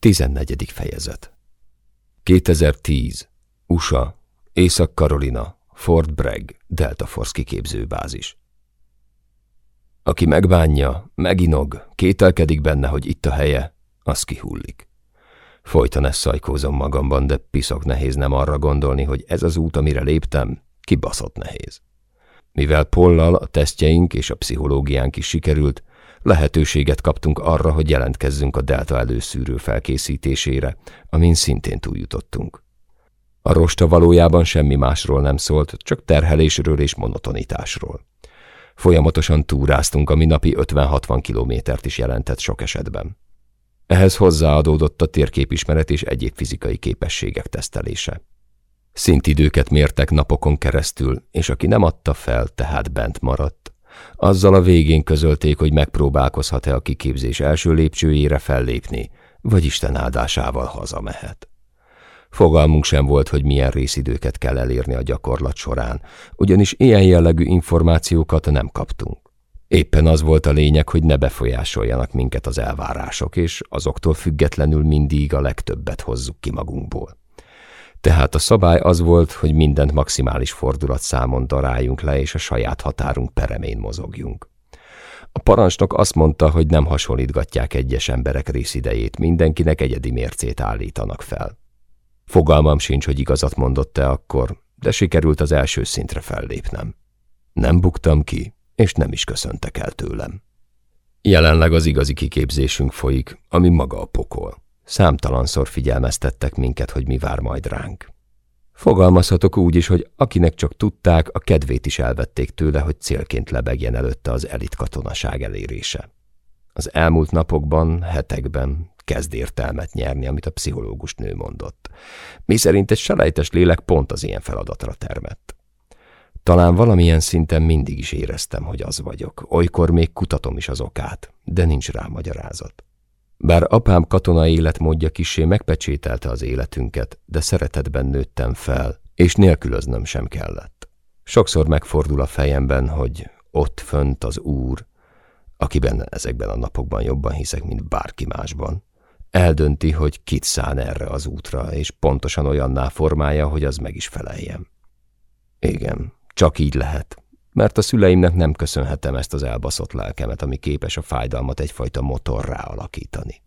14. fejezet 2010. USA, Észak-Karolina, Fort Bragg, Delta Force kiképzőbázis. Aki megbánja, meginog, kételkedik benne, hogy itt a helye, az kihullik. Folyton ezt szajkózom magamban, de piszok nehéz nem arra gondolni, hogy ez az út, amire léptem, kibaszott nehéz. Mivel Pollal a tesztjeink és a pszichológiánk is sikerült, lehetőséget kaptunk arra, hogy jelentkezzünk a delta előszűrő felkészítésére, amin szintén túljutottunk. A rosta valójában semmi másról nem szólt, csak terhelésről és monotonitásról. Folyamatosan túráztunk, ami napi 50-60 kilométert is jelentett sok esetben. Ehhez hozzáadódott a térképismeret és egyéb fizikai képességek tesztelése. Szintidőket mértek napokon keresztül, és aki nem adta fel, tehát bent maradt, azzal a végén közölték, hogy megpróbálkozhat-e a kiképzés első lépcsőjére fellépni, vagy Isten áldásával hazamehet. Fogalmunk sem volt, hogy milyen részidőket kell elérni a gyakorlat során, ugyanis ilyen jellegű információkat nem kaptunk. Éppen az volt a lényeg, hogy ne befolyásoljanak minket az elvárások, és azoktól függetlenül mindig a legtöbbet hozzuk ki magunkból. Tehát a szabály az volt, hogy mindent maximális fordulat számon daráljunk le, és a saját határunk peremén mozogjunk. A parancsnok azt mondta, hogy nem hasonlítgatják egyes emberek részidejét, mindenkinek egyedi mércét állítanak fel. Fogalmam sincs, hogy igazat mondott-e akkor, de sikerült az első szintre fellépnem. Nem buktam ki, és nem is köszöntek el tőlem. Jelenleg az igazi kiképzésünk folyik, ami maga a pokol. Számtalanszor figyelmeztettek minket, hogy mi vár majd ránk. Fogalmazhatok úgy is, hogy akinek csak tudták, a kedvét is elvették tőle, hogy célként lebegjen előtte az elit katonaság elérése. Az elmúlt napokban, hetekben kezd értelmet nyerni, amit a pszichológus nő mondott. Mi szerint egy selejtes lélek pont az ilyen feladatra termett. Talán valamilyen szinten mindig is éreztem, hogy az vagyok. Olykor még kutatom is az okát, de nincs rá magyarázat. Bár apám katona életmódja kisé megpecsételte az életünket, de szeretetben nőttem fel, és nélkülöznöm sem kellett. Sokszor megfordul a fejemben, hogy ott fönt az Úr, akiben ezekben a napokban jobban hiszek, mint bárki másban, eldönti, hogy kit szán erre az útra, és pontosan olyanná formálja, hogy az meg is feleljem. Igen, csak így lehet, mert a szüleimnek nem köszönhetem ezt az elbaszott lelkemet, ami képes a fájdalmat egyfajta motorrá alakítani.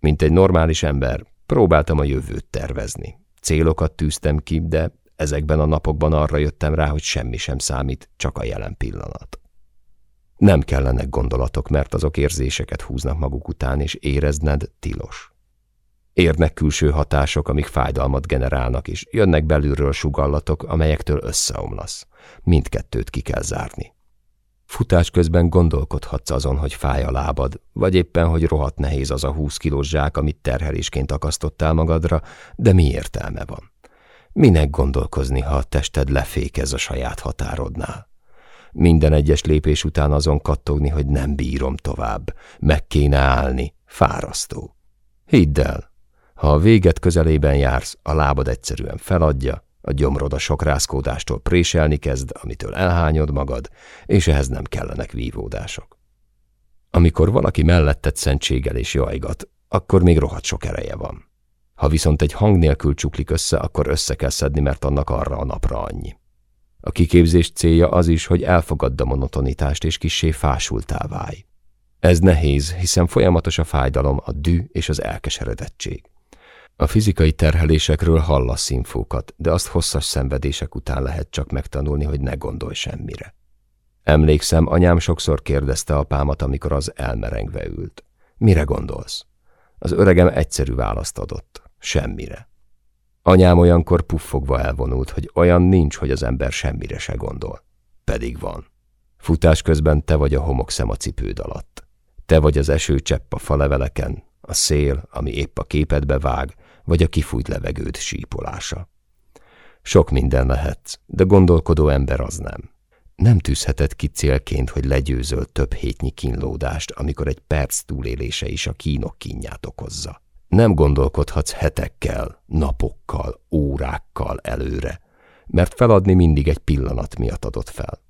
Mint egy normális ember, próbáltam a jövőt tervezni. Célokat tűztem ki, de ezekben a napokban arra jöttem rá, hogy semmi sem számít, csak a jelen pillanat. Nem kellenek gondolatok, mert azok érzéseket húznak maguk után, és érezned tilos. Érnek külső hatások, amik fájdalmat generálnak, és jönnek belülről sugallatok, amelyektől összeomlasz. Mindkettőt ki kell zárni. Futás közben gondolkodhatsz azon, hogy fáj a lábad, vagy éppen, hogy rohadt nehéz az a húsz kilós zsák, amit terhelésként akasztottál magadra, de mi értelme van? Minek gondolkozni, ha a tested lefékez a saját határodnál? Minden egyes lépés után azon kattogni, hogy nem bírom tovább, meg kéne állni, fárasztó. Hidd el, ha a véget közelében jársz, a lábad egyszerűen feladja, a gyomrod a sok rázkódástól préselni kezd, amitől elhányod magad, és ehhez nem kellenek vívódások. Amikor valaki melletted szentségel és jajgat, akkor még rohadt sok ereje van. Ha viszont egy hang nélkül csuklik össze, akkor össze kell szedni, mert annak arra a napra annyi. A kiképzés célja az is, hogy elfogadd a monotonitást és kissé fásultá válj. Ez nehéz, hiszen folyamatos a fájdalom, a dű és az elkeseredettség. A fizikai terhelésekről hallasz infókat, de azt hosszas szenvedések után lehet csak megtanulni, hogy ne gondolj semmire. Emlékszem, anyám sokszor kérdezte apámat, amikor az elmerengve ült. Mire gondolsz? Az öregem egyszerű választ adott. Semmire. Anyám olyankor puffogva elvonult, hogy olyan nincs, hogy az ember semmire se gondol. Pedig van. Futás közben te vagy a homokszem a cipőd alatt. Te vagy az esőcsepp a faleveleken, a szél, ami épp a képedbe vág, vagy a kifújt levegőt sípolása. Sok minden lehetsz, de gondolkodó ember az nem. Nem tűzheted ki célként, hogy legyőzöl több hétnyi kínlódást, amikor egy perc túlélése is a kínok kínját okozza. Nem gondolkodhatsz hetekkel, napokkal, órákkal előre, mert feladni mindig egy pillanat miatt adott fel.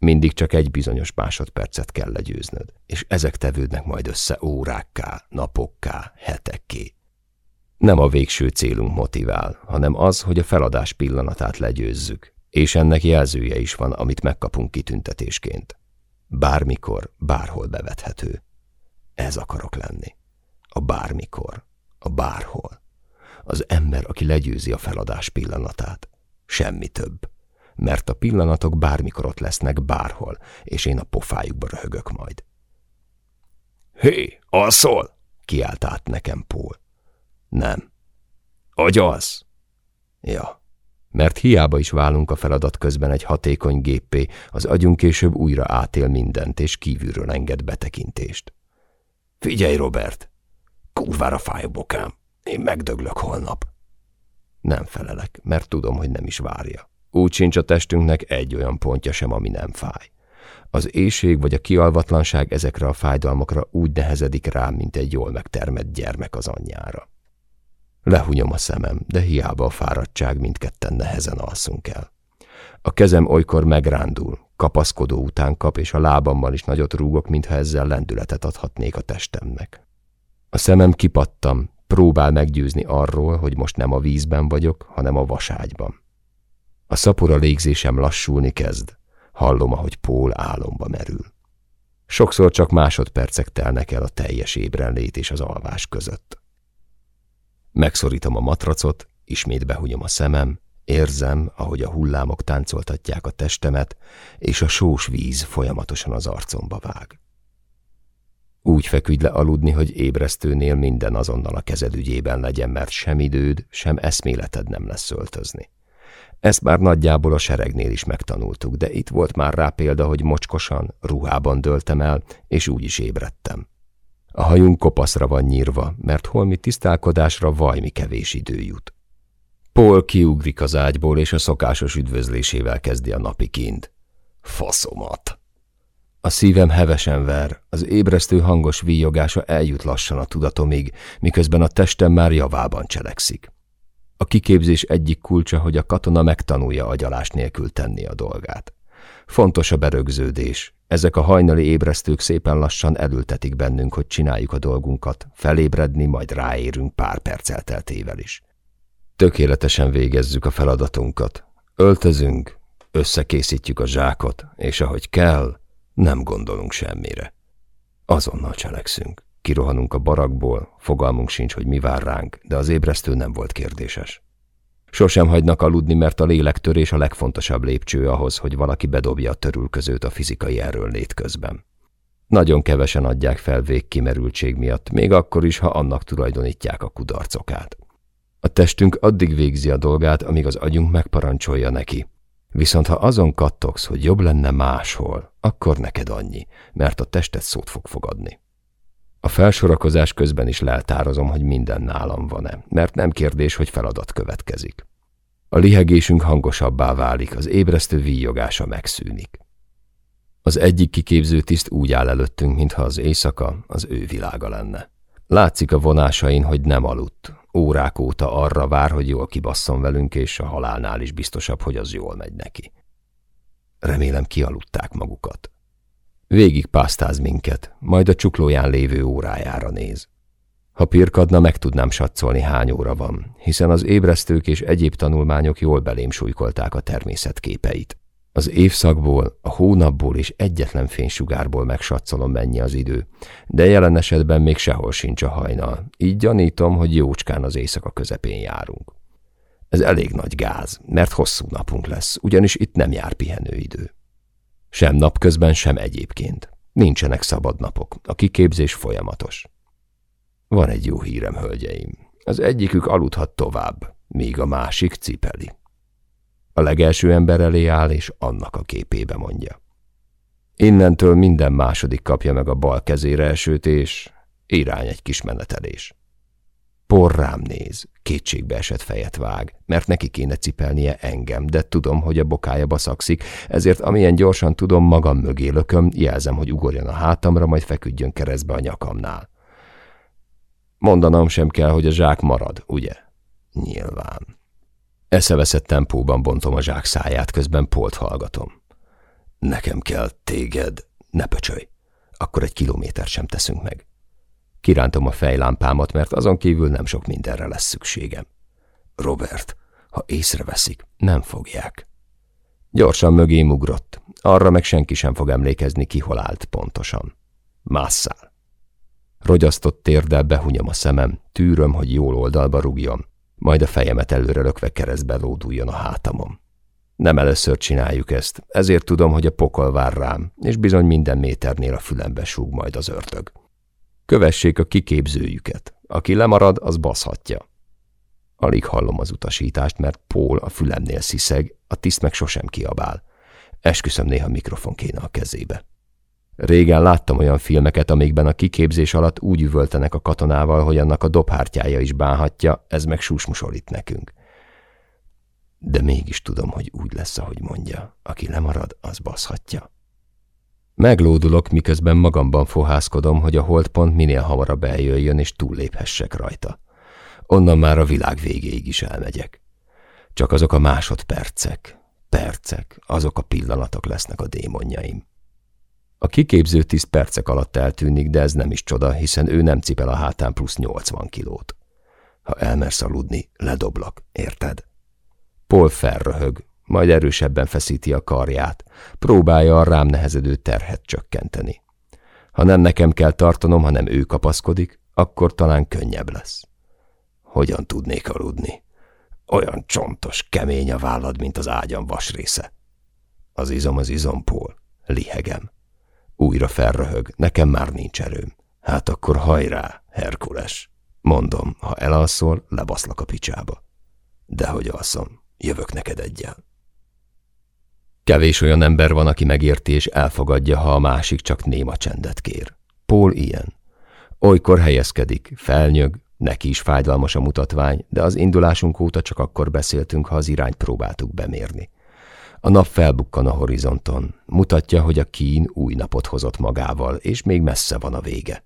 Mindig csak egy bizonyos másodpercet kell legyőznöd, és ezek tevődnek majd össze órákká, napokká, hetekké. Nem a végső célunk motivál, hanem az, hogy a feladás pillanatát legyőzzük, és ennek jelzője is van, amit megkapunk kitüntetésként. Bármikor, bárhol bevethető. Ez akarok lenni. A bármikor, a bárhol. Az ember, aki legyőzi a feladás pillanatát. Semmi több. Mert a pillanatok bármikor ott lesznek bárhol, és én a pofájukba röhögök majd. Hé, alszol? kiált át nekem Paul. Nem. Agyalsz? Ja. Mert hiába is válunk a feladat közben egy hatékony géppé, az agyunk később újra átél mindent, és kívülről enged betekintést. Figyelj, Robert! Kurvára fáj a bokám. Én megdöglök holnap. Nem felelek, mert tudom, hogy nem is várja. Úgy sincs a testünknek egy olyan pontja sem, ami nem fáj. Az éjség vagy a kialvatlanság ezekre a fájdalmakra úgy nehezedik rám, mint egy jól megtermett gyermek az anyjára. Lehunyom a szemem, de hiába a fáradtság mindketten nehezen alszunk el. A kezem olykor megrándul, kapaszkodó után kap, és a lábammal is nagyot rúgok, mintha ezzel lendületet adhatnék a testemnek. A szemem kipattam, próbál meggyőzni arról, hogy most nem a vízben vagyok, hanem a vaságyban. A szapora légzésem lassulni kezd, hallom, ahogy Pól álomba merül. Sokszor csak másodpercek telnek el a teljes ébrenlét és az alvás között. Megszorítom a matracot, ismét behunyom a szemem, érzem, ahogy a hullámok táncoltatják a testemet, és a sós víz folyamatosan az arcomba vág. Úgy feküdj le aludni, hogy ébresztőnél minden azonnal a kezed ügyében legyen, mert sem időd, sem eszméleted nem lesz öltözni. Ezt már nagyjából a seregnél is megtanultuk, de itt volt már rá példa, hogy mocskosan, ruhában döltem el, és úgy is ébredtem. A hajunk kopaszra van nyírva, mert holmi tisztálkodásra vajmi kevés idő jut. Paul kiugrik az ágyból, és a szokásos üdvözlésével kezdi a napi kint. Faszomat! A szívem hevesen ver, az ébresztő hangos víjogása eljut lassan a tudatomig, miközben a testem már javában cselekszik. A kiképzés egyik kulcsa, hogy a katona megtanulja agyalás nélkül tenni a dolgát. Fontos a berögződés. Ezek a hajnali ébresztők szépen lassan elültetik bennünk, hogy csináljuk a dolgunkat, felébredni, majd ráérünk pár perc elteltével is. Tökéletesen végezzük a feladatunkat. Öltözünk, összekészítjük a zsákot, és ahogy kell, nem gondolunk semmire. Azonnal cselekszünk. Kirohanunk a barakból, fogalmunk sincs, hogy mi vár ránk, de az ébresztő nem volt kérdéses. Sosem hagynak aludni, mert a lélektörés a legfontosabb lépcső ahhoz, hogy valaki bedobja a törülközőt a fizikai erőnlét közben. Nagyon kevesen adják fel végkimerültség miatt, még akkor is, ha annak tulajdonítják a kudarcokát. A testünk addig végzi a dolgát, amíg az agyunk megparancsolja neki. Viszont ha azon kattogsz, hogy jobb lenne máshol, akkor neked annyi, mert a tested szót fog fogadni. A felsorakozás közben is leltározom, hogy minden nálam van-e, mert nem kérdés, hogy feladat következik. A lihegésünk hangosabbá válik, az ébresztő víjogása megszűnik. Az egyik kiképző tiszt úgy áll előttünk, mintha az éjszaka az ő világa lenne. Látszik a vonásain, hogy nem aludt. Órák óta arra vár, hogy jól kibasszon velünk, és a halálnál is biztosabb, hogy az jól megy neki. Remélem kialudták magukat. Végig pásztáz minket, majd a csuklóján lévő órájára néz. Ha pirkadna, meg tudnám satszolni, hány óra van, hiszen az ébresztők és egyéb tanulmányok jól belém súlykolták a természet képeit. Az évszakból, a hónapból és egyetlen fénysugárból megsatszolom mennyi az idő, de jelen esetben még sehol sincs a hajnal, így gyanítom, hogy jócskán az éjszaka közepén járunk. Ez elég nagy gáz, mert hosszú napunk lesz, ugyanis itt nem jár pihenőidő. Sem napközben, sem egyébként. Nincsenek szabad napok, a kiképzés folyamatos. Van egy jó hírem, hölgyeim. Az egyikük aludhat tovább, míg a másik cipeli. A legelső ember elé áll, és annak a képébe mondja. Innentől minden második kapja meg a bal kezére esőt, és irány egy kis menetelés. Por rám néz, kétségbe esett fejet vág, mert neki kéne cipelnie engem, de tudom, hogy a bokája baszakszik, ezért amilyen gyorsan tudom, magam mögé lököm, jelzem, hogy ugorjon a hátamra, majd feküdjön keresztbe a nyakamnál. Mondanom sem kell, hogy a zsák marad, ugye? Nyilván. Eszeveszett tempóban bontom a zsák száját, közben polt hallgatom. Nekem kell téged, ne pöcsölj. Akkor egy kilométer sem teszünk meg. Kirántom a fejlámpámat, mert azon kívül nem sok mindenre lesz szükségem. Robert, ha észreveszik, nem fogják. Gyorsan mögém ugrott. Arra meg senki sem fog emlékezni, ki hol állt pontosan. Másszál. Rogyasztott térdel behunyom a szemem, tűröm, hogy jól oldalba rúgjon, majd a fejemet előre lökve keresztbe lóduljon a hátamon. Nem először csináljuk ezt, ezért tudom, hogy a pokol vár rám, és bizony minden méternél a fülembe súg majd az ördög. Kövessék a kiképzőjüket. Aki lemarad, az baszhatja. Alig hallom az utasítást, mert Paul a fülemnél sziszeg, a tiszt meg sosem kiabál. Esküszöm néha mikrofon kéne a kezébe. Régen láttam olyan filmeket, amikben a kiképzés alatt úgy üvöltenek a katonával, hogy annak a dobhártyája is bánhatja, ez meg susmusolít nekünk. De mégis tudom, hogy úgy lesz, ahogy mondja. Aki lemarad, az baszhatja. Meglódulok, miközben magamban fohászkodom, hogy a holdpont minél hamarabb eljöjjön és túlléphessek rajta. Onnan már a világ végéig is elmegyek. Csak azok a másodpercek, percek, azok a pillanatok lesznek a démonjaim. A kiképző tíz percek alatt eltűnik, de ez nem is csoda, hiszen ő nem cipel a hátán plusz 80 kilót. Ha elmersz aludni, ledoblak, érted? Paul felröhög, majd erősebben feszíti a karját, próbálja a rám nehezedő terhet csökkenteni. Ha nem nekem kell tartanom, hanem ő kapaszkodik, akkor talán könnyebb lesz. Hogyan tudnék aludni? Olyan csontos, kemény a vállad, mint az ágyam vasrésze. Az izom az izom, Paul. Lihegem. Újra felröhög, nekem már nincs erőm. Hát akkor hajrá, Herkules. Mondom, ha elalszol, lebaszlak a picsába. Dehogy alszom, jövök neked egyel. Kevés olyan ember van, aki megérti és elfogadja, ha a másik csak néma csendet kér. Paul ilyen. Olykor helyezkedik, felnyög, neki is fájdalmas a mutatvány, de az indulásunk óta csak akkor beszéltünk, ha az irányt próbáltuk bemérni. A nap felbukkan a horizonton, mutatja, hogy a kín új napot hozott magával, és még messze van a vége.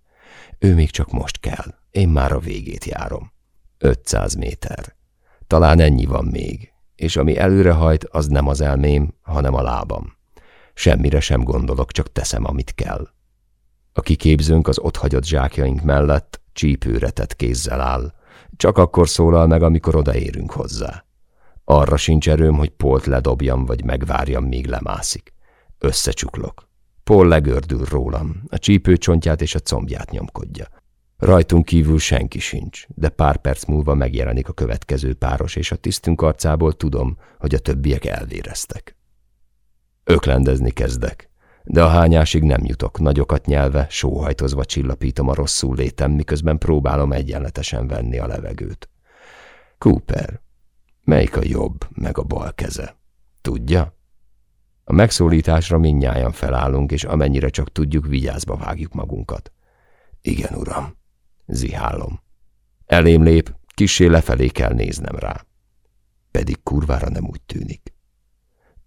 Ő még csak most kell, én már a végét járom. 500 méter. Talán ennyi van még, és ami előrehajt, az nem az elmém, hanem a lábam. Semmire sem gondolok, csak teszem, amit kell. A kiképzőnk az otthagyott zsákjaink mellett csípőre tett kézzel áll. Csak akkor szólal meg, amikor odaérünk hozzá. Arra sincs erőm, hogy Polt ledobjam, vagy megvárjam, míg lemászik. Összecsuklok. Paul legördül rólam, a csípőcsontját és a combját nyomkodja. Rajtunk kívül senki sincs, de pár perc múlva megjelenik a következő páros, és a tisztünk arcából tudom, hogy a többiek elvéreztek. Öklendezni kezdek, de a hányásig nem jutok, nagyokat nyelve, sóhajtozva csillapítom a rosszul létem, miközben próbálom egyenletesen venni a levegőt. Cooper, melyik a jobb, meg a bal keze? Tudja? A megszólításra mindnyájan felállunk, és amennyire csak tudjuk, vigyázba vágjuk magunkat. Igen, uram zihálom. Elém lép, kisé lefelé kell néznem rá. Pedig kurvára nem úgy tűnik.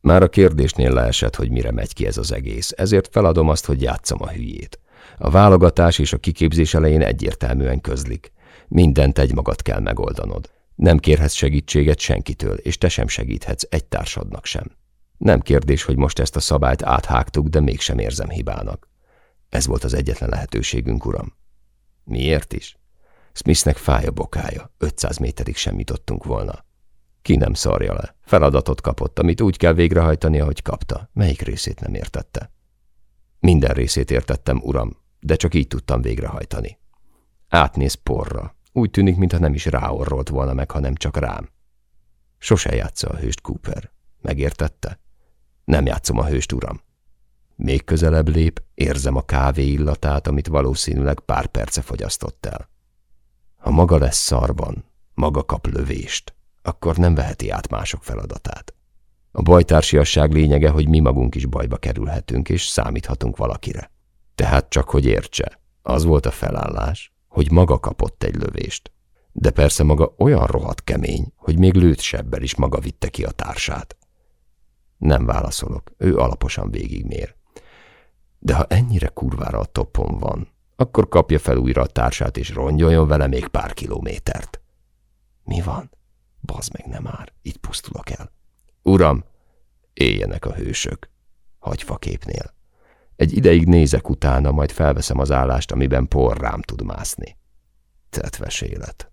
Már a kérdésnél leesett, hogy mire megy ki ez az egész, ezért feladom azt, hogy játszom a hülyét. A válogatás és a kiképzés elején egyértelműen közlik. Mindent egy magad kell megoldanod. Nem kérhetsz segítséget senkitől, és te sem segíthetsz egy társadnak sem. Nem kérdés, hogy most ezt a szabályt áthágtuk, de mégsem érzem hibának. Ez volt az egyetlen lehetőségünk, uram. Miért is? Smithnek fáj a bokája, 500 méterig sem jutottunk volna. Ki nem szarja le. Feladatot kapott, amit úgy kell végrehajtani, ahogy kapta. Melyik részét nem értette? Minden részét értettem, uram, de csak így tudtam végrehajtani. Átnéz porra. Úgy tűnik, mintha nem is ráorrolt volna meg, hanem csak rám. Sose játsza a hőst, Cooper. Megértette? Nem játszom a hőst, uram. Még közelebb lép, érzem a kávé illatát, amit valószínűleg pár perce fogyasztott el. Ha maga lesz szarban, maga kap lövést, akkor nem veheti át mások feladatát. A bajtársiasság lényege, hogy mi magunk is bajba kerülhetünk, és számíthatunk valakire. Tehát csak, hogy értse, az volt a felállás, hogy maga kapott egy lövést. De persze maga olyan rohadt kemény, hogy még lőtt is maga vitte ki a társát. Nem válaszolok, ő alaposan végigmér. De ha ennyire kurvára a topon van, akkor kapja fel újra a társát, és rongyoljon vele még pár kilométert. Mi van? Bazd meg nem már, itt pusztulok el. Uram, éljenek a hősök. Hagyfa képnél. Egy ideig nézek utána, majd felveszem az állást, amiben por rám tud mászni. Tetves élet.